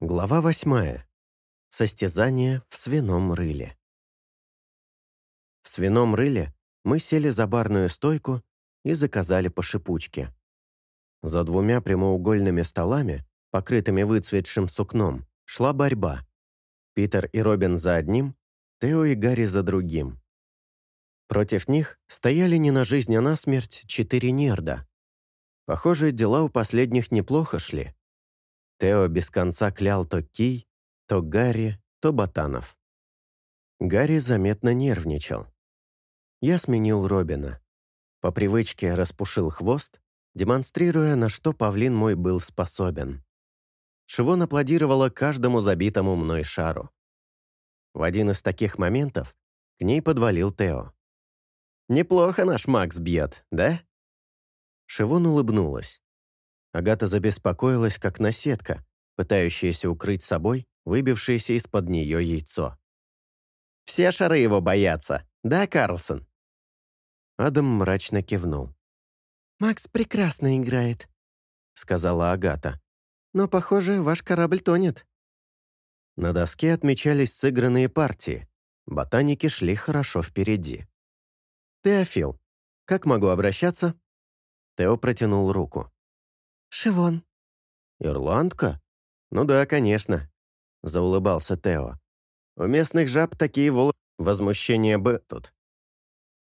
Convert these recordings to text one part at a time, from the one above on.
Глава восьмая. Состязание в свином рыле. В свином рыле мы сели за барную стойку и заказали по шипучке. За двумя прямоугольными столами, покрытыми выцветшим сукном, шла борьба. Питер и Робин за одним, Тео и Гарри за другим. Против них стояли не на жизнь, а на смерть четыре нерда. Похоже, дела у последних неплохо шли. Тео без конца клял то Кий, то Гарри, то Ботанов. Гарри заметно нервничал. Я сменил Робина. По привычке распушил хвост, демонстрируя, на что павлин мой был способен. Шивон аплодировала каждому забитому мной шару. В один из таких моментов к ней подвалил Тео. «Неплохо наш Макс бьет, да?» Шивон улыбнулась. Агата забеспокоилась, как наседка, пытающаяся укрыть собой выбившееся из-под нее яйцо. «Все шары его боятся, да, Карлсон?» Адам мрачно кивнул. «Макс прекрасно играет», — сказала Агата. «Но, похоже, ваш корабль тонет». На доске отмечались сыгранные партии. Ботаники шли хорошо впереди. «Теофил, как могу обращаться?» Тео протянул руку. «Шивон». «Ирландка? Ну да, конечно», — заулыбался Тео. «У местных жаб такие волосы возмущения бы тут».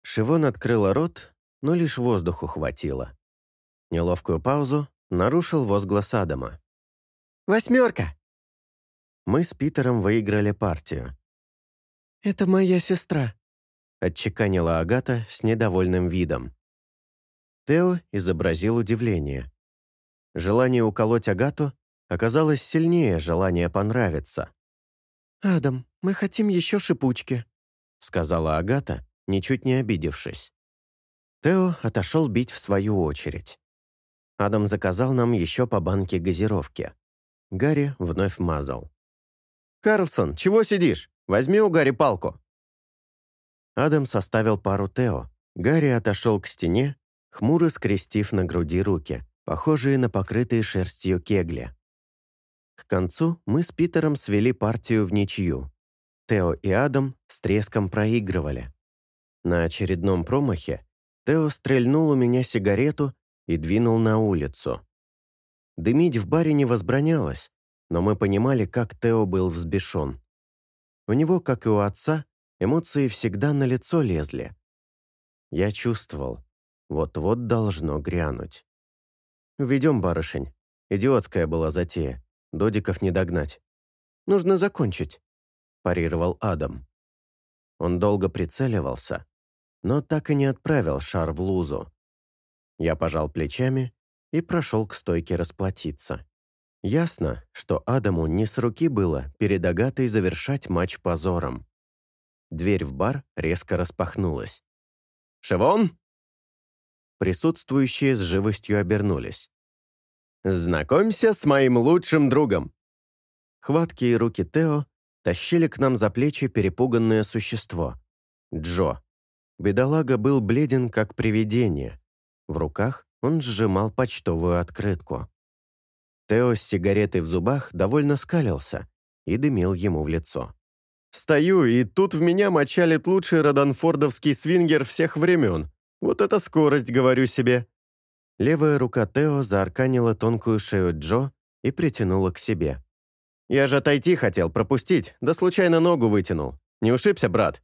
Шивон открыла рот, но лишь воздуху хватило. Неловкую паузу нарушил возглас Адама. «Восьмерка!» Мы с Питером выиграли партию. «Это моя сестра», — отчеканила Агата с недовольным видом. Тео изобразил удивление. Желание уколоть Агату оказалось сильнее желания понравиться. «Адам, мы хотим еще шипучки», — сказала Агата, ничуть не обидевшись. Тео отошел бить в свою очередь. Адам заказал нам еще по банке газировки. Гарри вновь мазал. «Карлсон, чего сидишь? Возьми у Гарри палку». Адам составил пару Тео. Гарри отошел к стене, хмуро скрестив на груди руки похожие на покрытые шерстью кегли. К концу мы с Питером свели партию в ничью. Тео и Адам с треском проигрывали. На очередном промахе Тео стрельнул у меня сигарету и двинул на улицу. Дымить в баре не возбранялось, но мы понимали, как Тео был взбешен. У него, как и у отца, эмоции всегда на лицо лезли. Я чувствовал, вот-вот должно грянуть. «Ведем, барышень. Идиотская была затея. Додиков не догнать. Нужно закончить», – парировал Адам. Он долго прицеливался, но так и не отправил шар в лузу. Я пожал плечами и прошел к стойке расплатиться. Ясно, что Адаму не с руки было перед Агатой завершать матч позором. Дверь в бар резко распахнулась. «Шевон!» Присутствующие с живостью обернулись. «Знакомься с моим лучшим другом!» Хваткие руки Тео тащили к нам за плечи перепуганное существо. Джо. Бедолага был бледен, как привидение. В руках он сжимал почтовую открытку. Тео с сигаретой в зубах довольно скалился и дымил ему в лицо. «Стою, и тут в меня мочалит лучший роданфордовский свингер всех времен. Вот это скорость, говорю себе. Левая рука Тео заарканила тонкую шею Джо и притянула к себе. «Я же отойти хотел, пропустить, да случайно ногу вытянул. Не ушибся, брат?»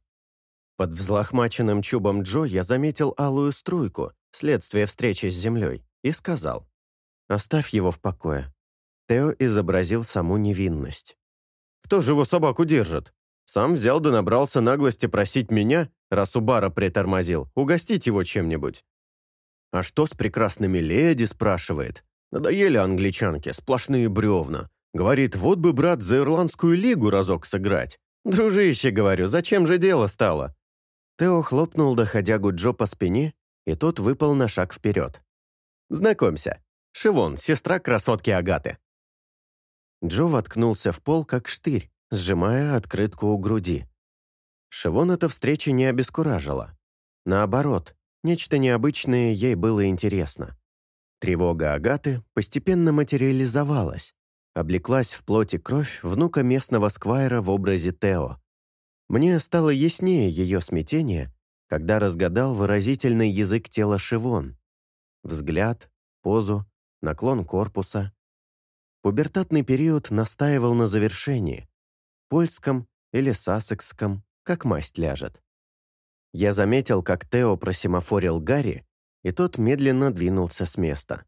Под взлохмаченным чубом Джо я заметил алую струйку, следствие встречи с землей, и сказал. «Оставь его в покое». Тео изобразил саму невинность. «Кто же его собаку держит? Сам взял да набрался наглости просить меня, раз у бара притормозил, угостить его чем-нибудь. «А что с прекрасными леди?» – спрашивает. Надоели англичанки, сплошные бревна. Говорит, вот бы, брат, за Ирландскую лигу разок сыграть. «Дружище, — говорю, — зачем же дело стало?» Тео хлопнул доходягу Джо по спине, и тот выпал на шаг вперед. «Знакомься, Шивон, сестра красотки Агаты». Джо воткнулся в пол, как штырь, сжимая открытку у груди. Шивон эта встреча не обескуражила. Наоборот, Нечто необычное ей было интересно. Тревога Агаты постепенно материализовалась. облеклась в плоти кровь внука местного сквайра в образе Тео. Мне стало яснее ее смятение, когда разгадал выразительный язык тела Шивон. Взгляд, позу, наклон корпуса. Пубертатный период настаивал на завершении. Польском или сассекском, как масть ляжет. Я заметил, как Тео просимофорил Гарри, и тот медленно двинулся с места.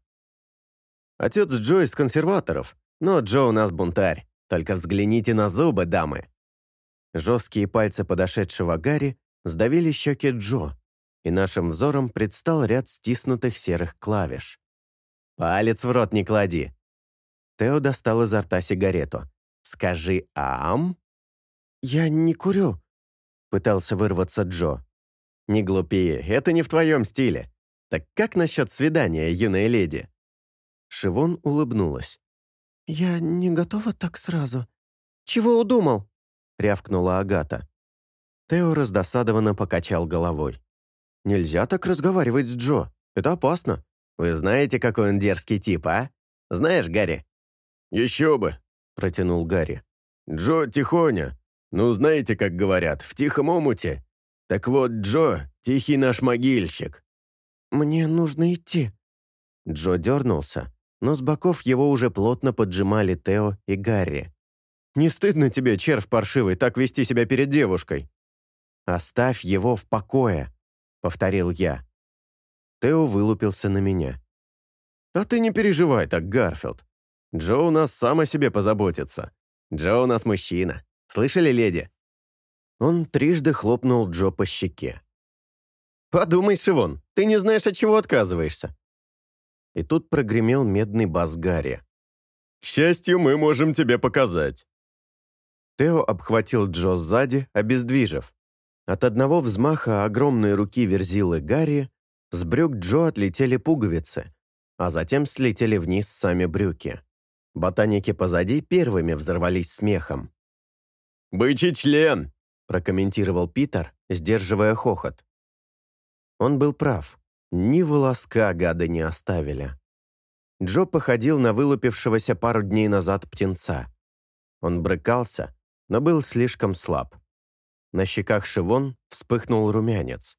«Отец Джо из консерваторов, но Джо у нас бунтарь. Только взгляните на зубы, дамы!» Жесткие пальцы подошедшего Гарри сдавили щеки Джо, и нашим взором предстал ряд стиснутых серых клавиш. «Палец в рот не клади!» Тео достал изо рта сигарету. «Скажи «ам»?» «Я не курю», — пытался вырваться Джо. «Не глупи, это не в твоем стиле. Так как насчет свидания, юная леди?» Шивон улыбнулась. «Я не готова так сразу. Чего удумал?» — рявкнула Агата. Тео раздосадованно покачал головой. «Нельзя так разговаривать с Джо. Это опасно. Вы знаете, какой он дерзкий тип, а? Знаешь, Гарри?» «Еще бы», — протянул Гарри. «Джо тихоня. Ну, знаете, как говорят, в тихом омуте. Так вот, Джо — тихий наш могильщик». «Мне нужно идти». Джо дернулся, но с боков его уже плотно поджимали Тео и Гарри. «Не стыдно тебе, червь паршивый, так вести себя перед девушкой?» «Оставь его в покое», — повторил я. Тео вылупился на меня. «А ты не переживай так, Гарфилд. Джо у нас сам о себе позаботится. Джо у нас мужчина. Слышали, леди?» Он трижды хлопнул Джо по щеке. «Подумай, Шивон, ты не знаешь, от чего отказываешься». И тут прогремел медный бас Гарри. «К счастью, мы можем тебе показать». Тео обхватил Джо сзади, обездвижив. От одного взмаха огромной руки верзилы Гарри с брюк Джо отлетели пуговицы, а затем слетели вниз сами брюки. Ботаники позади первыми взорвались смехом. «Бычий член!» – прокомментировал Питер, сдерживая хохот. Он был прав. Ни волоска гады не оставили. Джо походил на вылупившегося пару дней назад птенца. Он брыкался, но был слишком слаб. На щеках Шивон вспыхнул румянец.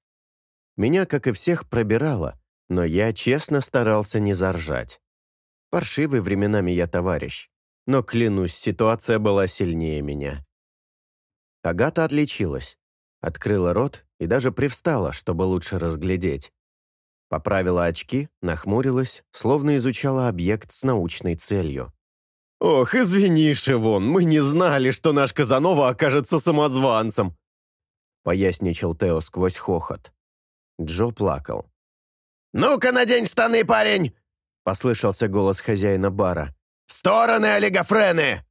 Меня, как и всех, пробирало, но я честно старался не заржать. Паршивый временами я товарищ, но, клянусь, ситуация была сильнее меня. Агата отличилась, открыла рот и даже привстала, чтобы лучше разглядеть. Поправила очки, нахмурилась, словно изучала объект с научной целью. «Ох, извини, Шивон, мы не знали, что наш Казанова окажется самозванцем!» поясничал Тео сквозь хохот. Джо плакал. «Ну-ка, надень штаны, парень!» послышался голос хозяина бара. «В стороны, олигофрены!»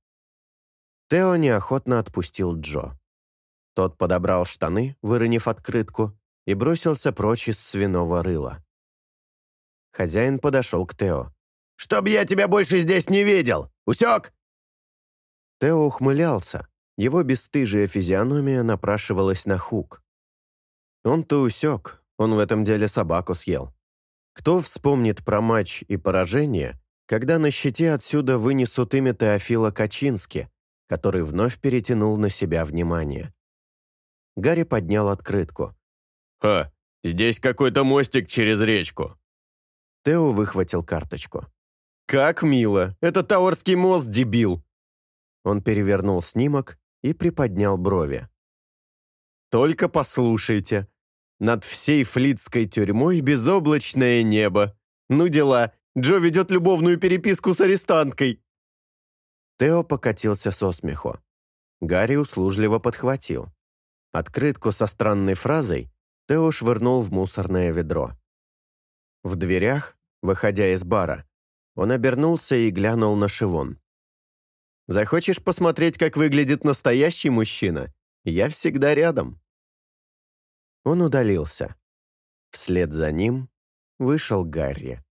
Тео неохотно отпустил Джо. Тот подобрал штаны, выронив открытку, и бросился прочь из свиного рыла. Хозяин подошел к Тео. «Чтоб я тебя больше здесь не видел! Усек?» Тео ухмылялся, его бесстыжая физиономия напрашивалась на хук. Он-то усек, он в этом деле собаку съел. Кто вспомнит про матч и поражение, когда на щите отсюда вынесут имя Теофила Качински, который вновь перетянул на себя внимание? Гарри поднял открытку. «Ха, здесь какой-то мостик через речку». Тео выхватил карточку. «Как мило! Это Тауэрский мост, дебил!» Он перевернул снимок и приподнял брови. «Только послушайте. Над всей флитской тюрьмой безоблачное небо. Ну дела, Джо ведет любовную переписку с арестанткой». Тео покатился со смеху. Гарри услужливо подхватил. Открытку со странной фразой Тео швырнул в мусорное ведро. В дверях, выходя из бара, он обернулся и глянул на Шивон. Захочешь посмотреть, как выглядит настоящий мужчина? Я всегда рядом». Он удалился. Вслед за ним вышел Гарри.